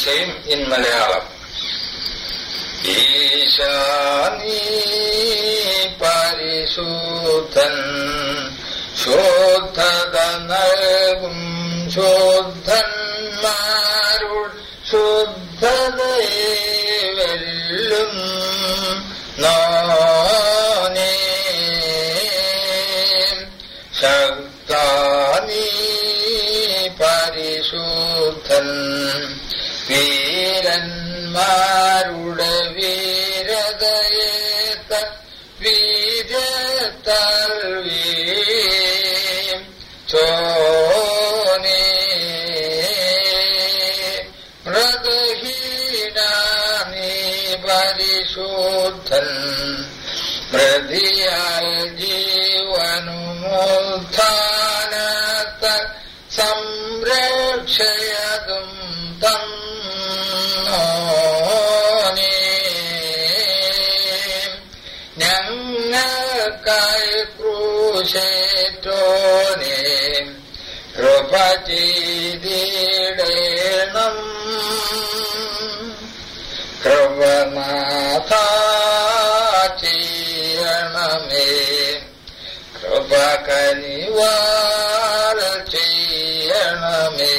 The same in Malayalam. ഈശാനീ പരിശുദ്ധൻ ശോദ്ധത നൽകും ശോദ്ധന്മാരുൾ ശുദ്ധതയെ വെല്ലും പരിശുദ്ധൻ മൃതിയാൽ ജീവനുമുത്ഥാനത്ത സംരക്ഷയതും തം നോനേ ഞങ്ങൾക്കായി ക്രൂശേറ്റോനേ കൃപ ചെയ്തിടേണം കൃപനാഥ ഉപകരിവാൾ ചെയ്യണമേ.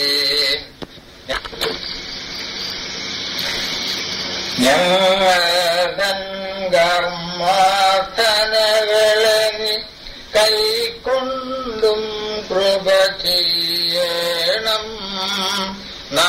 ഞങ്ങളതൻ കർമാർത്ഥനകളെ കൈക്കൊണ്ടും കൃപ ചെയ്യണം. നാ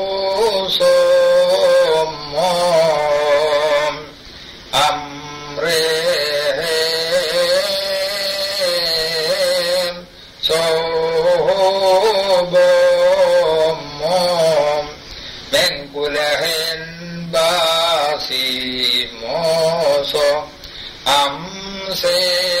sem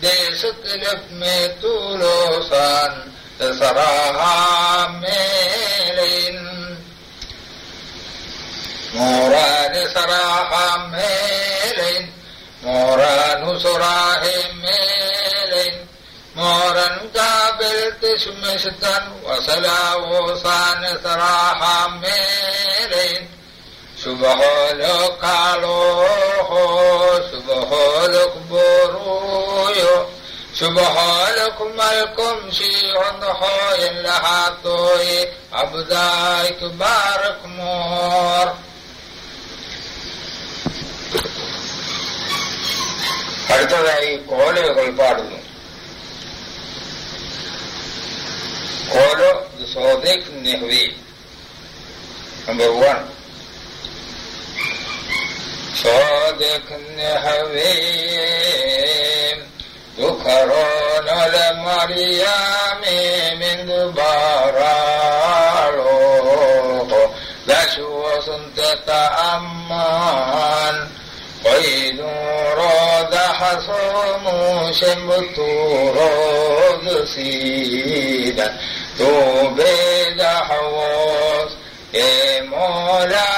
देशत जप में तू सान सराहा मेलिन मोराद सराहा मेलिन मोरानु सराहे मेलिन। मोरन का बिल तिश्मिशतन वसला वोसान सराहा मेलिन। शुभ हो लो कालो ശുഭഹോലക്കും മൽക്കും ശീഹൊൻ ഹോയൻ ലഹാത്തോയി അബ്ദായിക്ക് ബാറക് മോർ അടുത്തതായി കോലകൾ പാടുന്നു കോലോ സോദിക് നെഹ്വി നമ്പർ വൺ صادق نحوي سكرون لمريم من براروه لشو سنتت أمان قيد رود حصوم شمبت رود سيدا توبي دحوص يا مولاي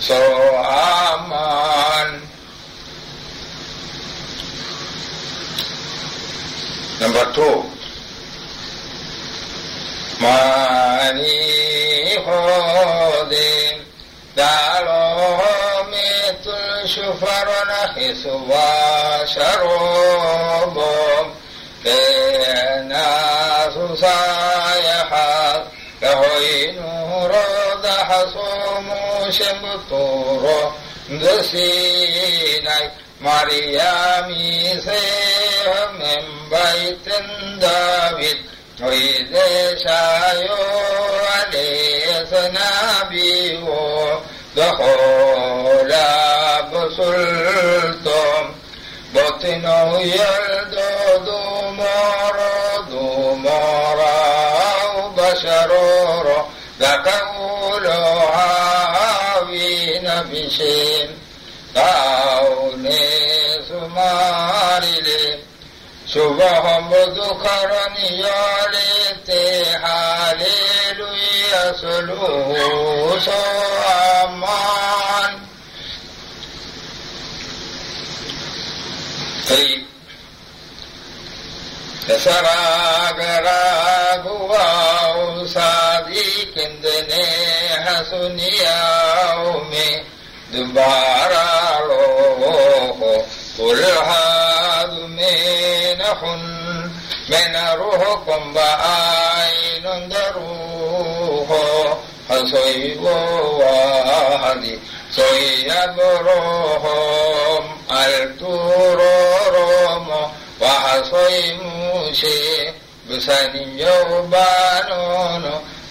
सुम नंबर टू मीहो दे दाले तुलसु फरण सुवा شمطور دسيناي مريم سيه من بيت داود وإذا شايو عليه سنابيه دخول بسلطم بطنه يلدد مرض مرض अभिषेम तावने सुमारिले शुभहम दुखर नियाले ते हाले लुया सुलू सो अमान दसराग राघुआ साधी किंदने हसुनिया दुबारा पुले नोह कम आई न हसी सोयाम व हस मुे موسي بسن يوبانون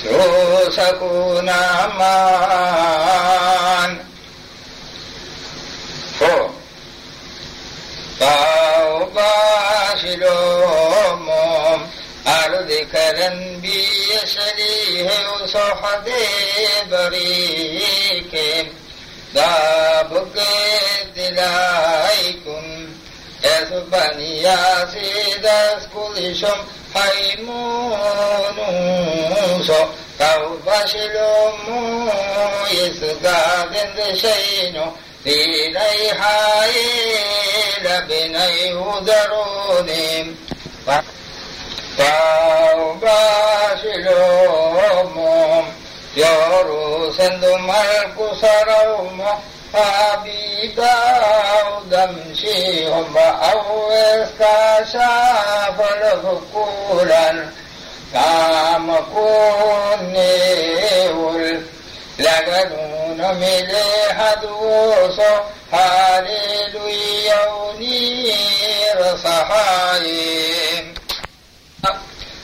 Sosakunaman. Four. Paubashilomom Ardikaran biyasalihe usohade barikem Dabugge dilaykum Esbaniya sidas kulishom haymunum saraumo Habibau damsi homba awes kasafal hukulan Kamakunewul Laganuna mile haduso Hallelujah unir sahayim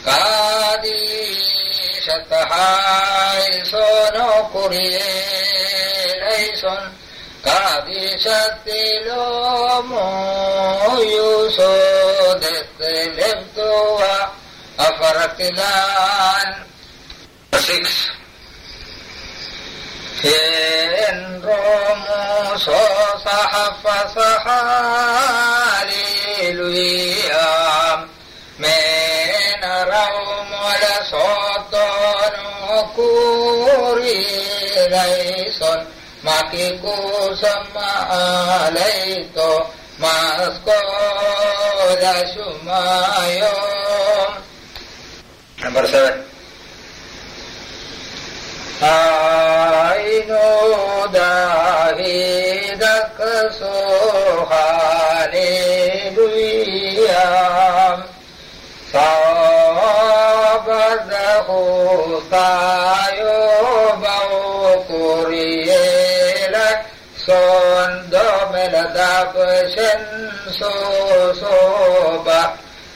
Kadishatahai sono kurieison قادشتلوم يسود لبتوا أفرقلان 6 فين روموس صحف صحاليلويا من روم لصوتون كوري ليسون ماكيكو سما ليتو dahidak so hallelujah. Sabadahu tayo bau kurielak son domeladap sen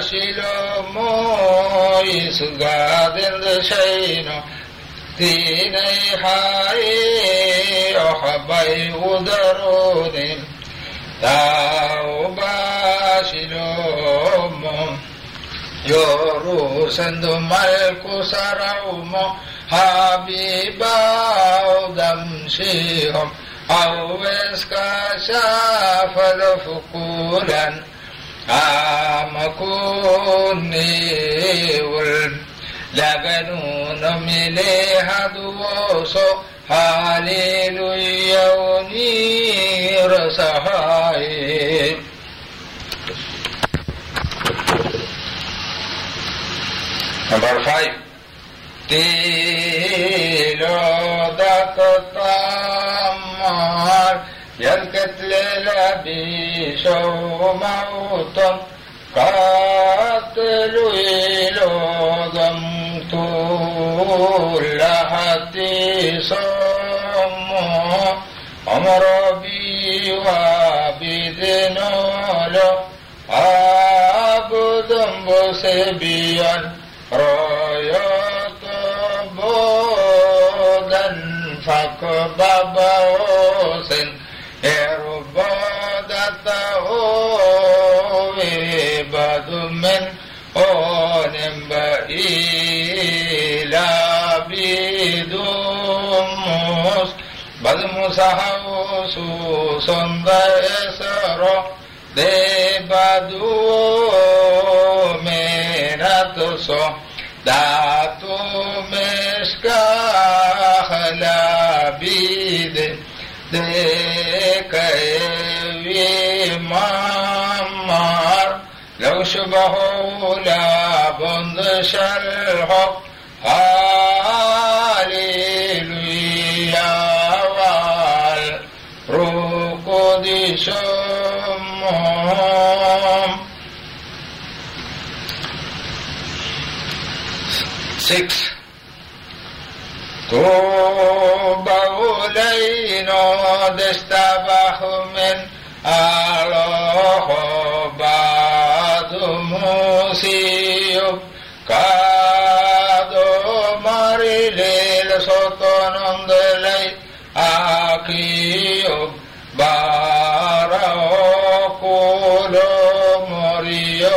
شلومو يسقاد شينو ديني حي أحبي ودروني taubashilommo yoru sendu malku saraumo habibaudam shihom aweska shafalafukulan amakuniwul laganun milehaduwoso Hallelujah, unir sahai. Number five. Tilo قاتل إلو طول لحتي صمو عمر بي وابد نولو عبد بسبيا رايات بودا فكببوس menatso datu meskahla bide de kayvi mamar لو شبهه لا بند شرح स को नो देस्ट बहूमेन आलो बाधुस का दो मरीले लोक न कार कोरियो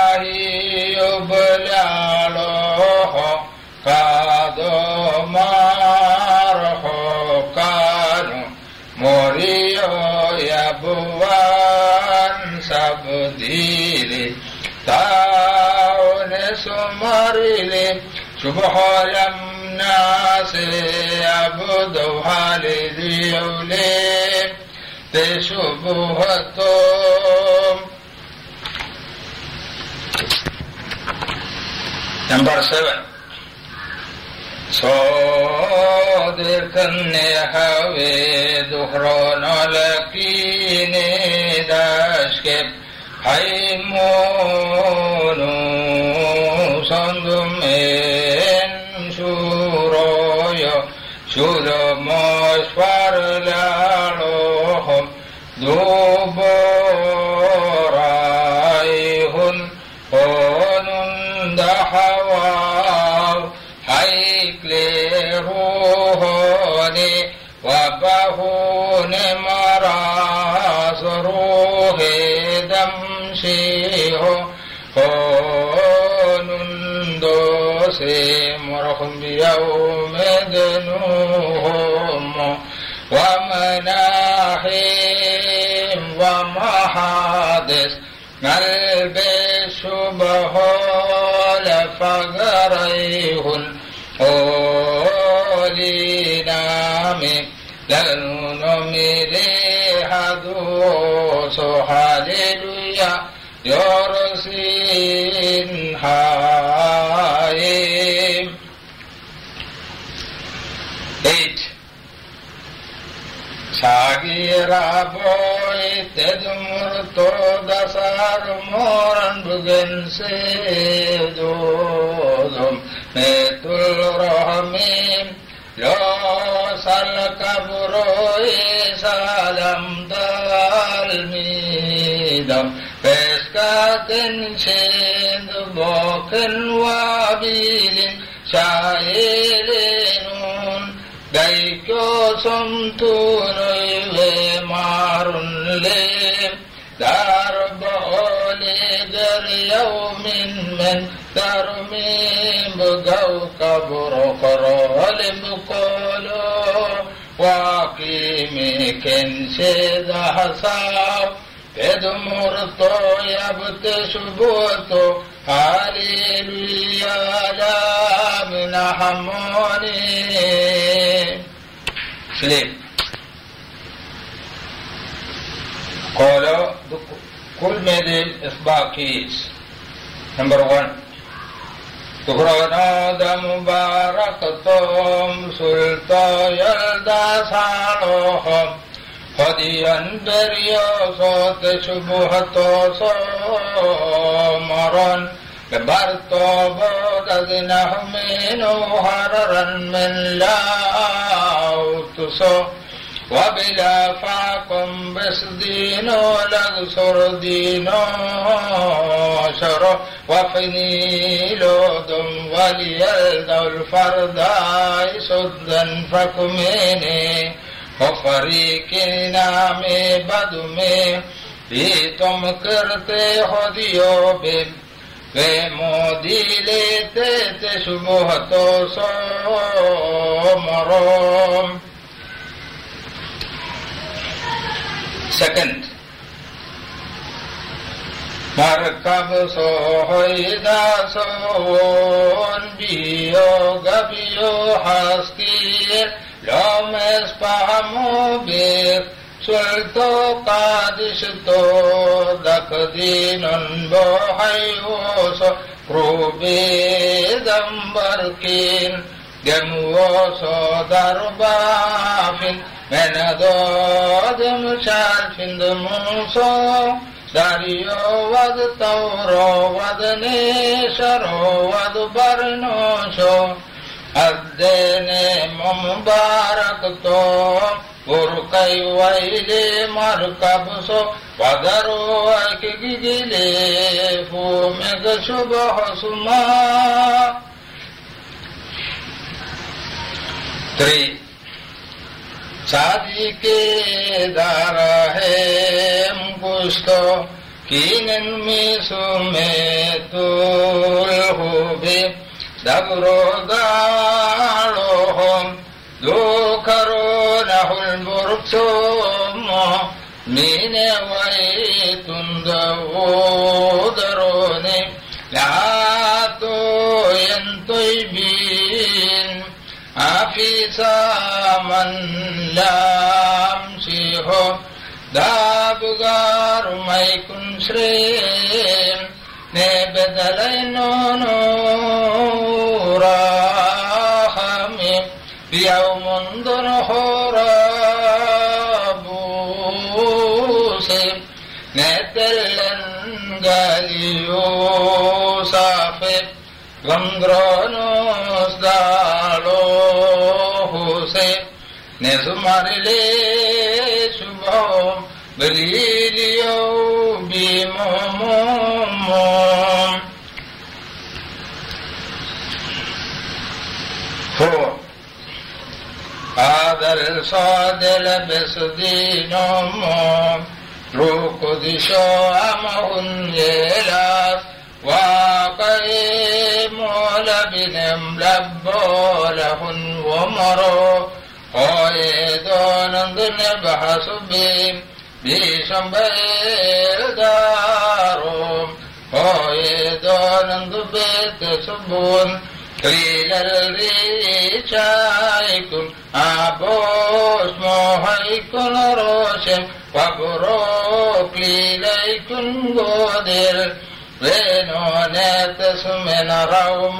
الطريق سبحان الناس عبده لذي عليم تشبهتهم Number seven. صادقا هوي دهران لكين داشكب حيمون صندمين شورويا شورا مشفر لالوهم رخم يوم دنوهم ومناحيم ومحادث. قلب بهول فغريهن أولي نامي لنم ريح ذو هللويا يرسينها Moran bugen se dodum metul rahmim lo sal kaburoi salam dalmidam peskaten Daikyo samtunayve marunle Darbole der yawmin men darmim gaw kabro korolim kolo Wakimi kense dahasaw Pedmurto yabte subuto Hallelujah la min hamoni Yalda saloham Hadiyan beriyo sote subuhato somaran Lebarto bodadinah minu hararan min lautuso وبلا فاكم بسدينو لغسر Dino شر وفنيلو دم وليلدو الفرداي سدا فكميني وفريق نامي بدمي. في تم کرتے ہو دیو بے وے مودی لیتے تے شبہ تو سو مروم سيڪنڊ مرڪ سو هيداسي گيوسمسمو سرشتڪو هورڪين ڏم دربا darbafin बारको गुरू कई वे मार कबो वो गिजोमिकु सुमार शारा है पुछो की सुम्हो डो रा मन सेहो दागुगारु मई कुझ ने बदलो राह में प्रिय मुोरे नेतियो पे गंग्रो नुदा ने तुम्हार ले सुबह बली लियो बीमो मोमो हो आदर सादल बेसदीनो मो روك دشو بنم لبو لهن ومرو दो नंद बहस सुबे देश हो नुत क्रीले चइकु आु नोशन वगु रो क्लीखकुंगो वेनो नेतु नौम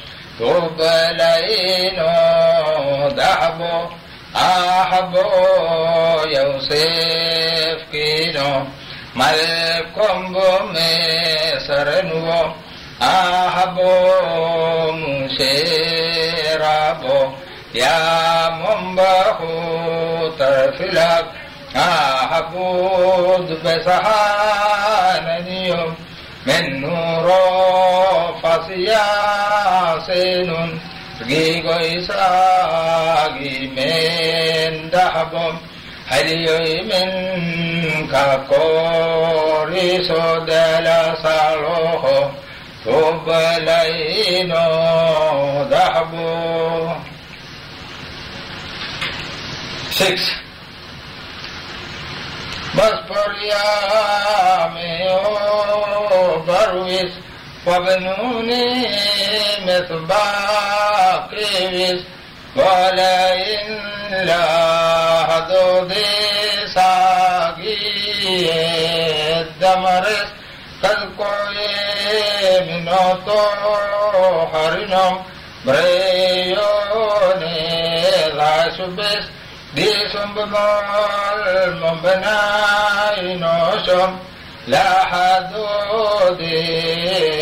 लेनो दो आहो ये नो मलेकोंब में सरन आ हो मुेरावो या मुम तरसील आ हो नू रो फासिया सेन गी गई सगी मे दो हई मेन किसो दल सालो भलो six सिक्स बस पिया मे ओ पवनू ने में दमरेश कलको नोतो हरो भ्रेयोे लाशु देश दोल मुोष لا حدودي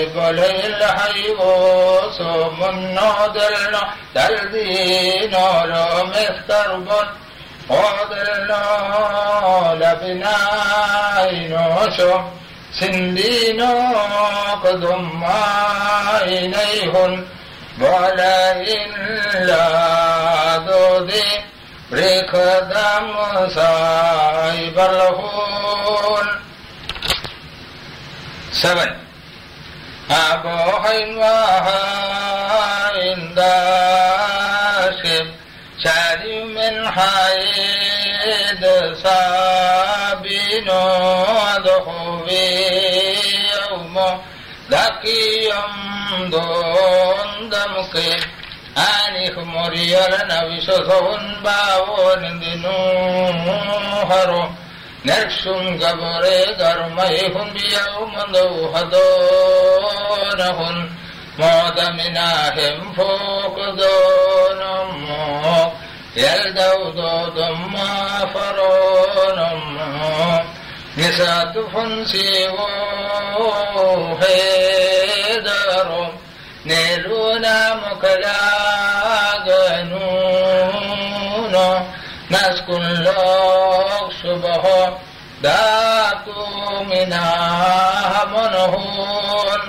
قل الحي وصوم نودلنا تلدينا لهم اختربت قدلنا لبنا عينوشو سندينا قدم ما عينيهن ولا إلا لا حدود ريخ دم سايب الهود seven. in the شارب من حيد صابن وضحو يوم لقي دون دمك آنخ مريال نبي سوسون باون دنوهر دونهم يلدو دودم فرونهم نسات فنسي وهيدرهم نيلونا مكلاغنون نسكن لوك منهون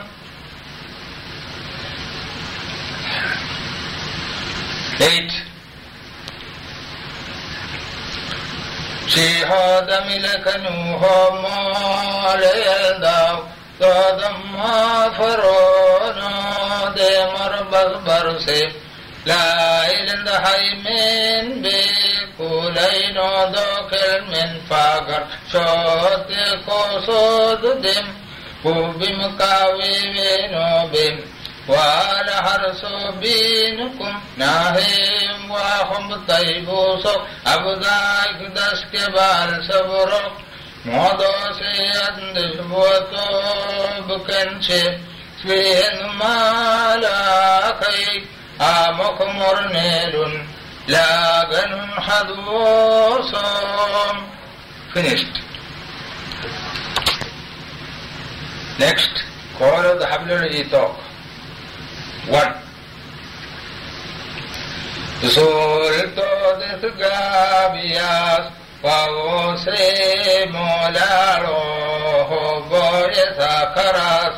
Eight. شهاد ملكنوه ماليداو دادم فرونو دي مربز برسي لا إلند حيمين بكولينو دوكل من فاقر شوت كوسود دم وبمكاوي بينو بم وعلى حرسو بينكم ناهيم وهم طيبوسو أبداك دسك بالسبرو موضو سيدش بوتو بكنشي Sabeen مالاكي آمك مرنيل لاغن حدوصم Finished. Next, call of the Hablul Itok. One. Sulto de Gabias, Pavose Molaro, Boye Sakaras,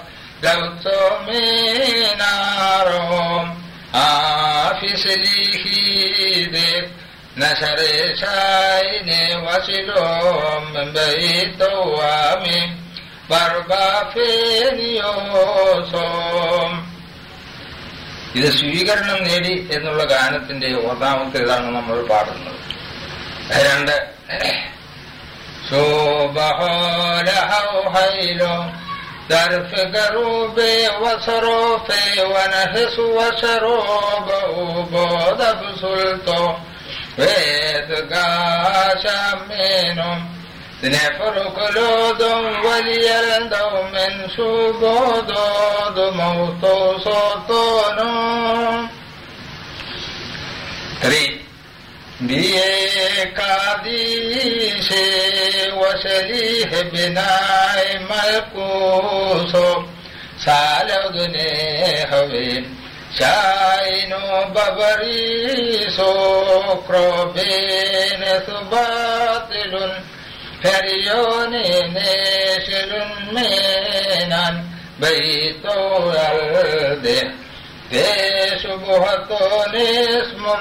ഇത് സ്വീകരണം നേടി എന്നുള്ള ഗാനത്തിന്റെ ഓർമ്മത്തെ ഇതാണ് നമ്മൾ പാടുന്നത്. രണ്ട്. ശോഭഹോലഹൈലോ درف قروب وصروف ونهس وشروب وبود بسلطو ويد قاشا منهم نفر كلود وليلدو من وشليه بناي ملكوسو سالغني هوين شاينو ببريسو كروبين ثباتل فريوني نيشل مينان بيتو يلده شبهة اسمر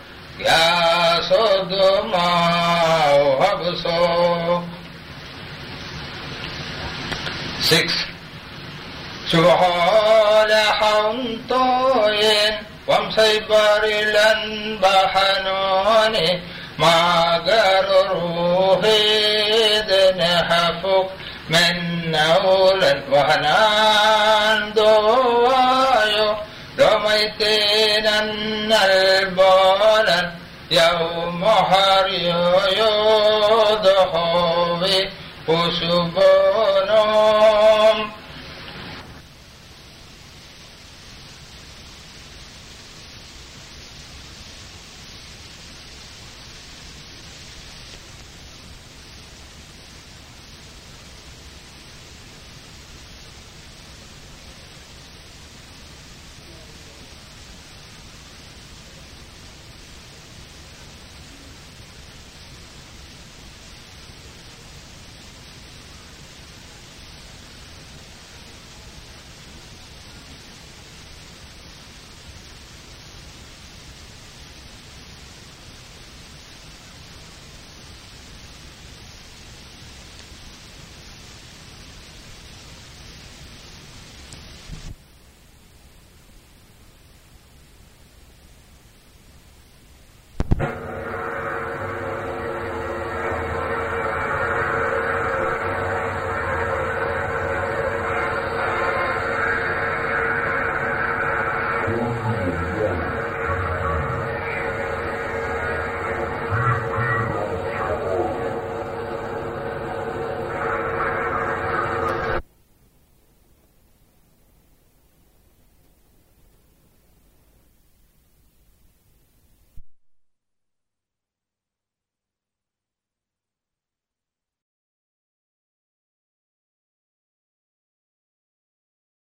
ما قرروه دن حفوك من نولا وهنان دون ليتينن البالا يوم حريو يوضحو وسبونو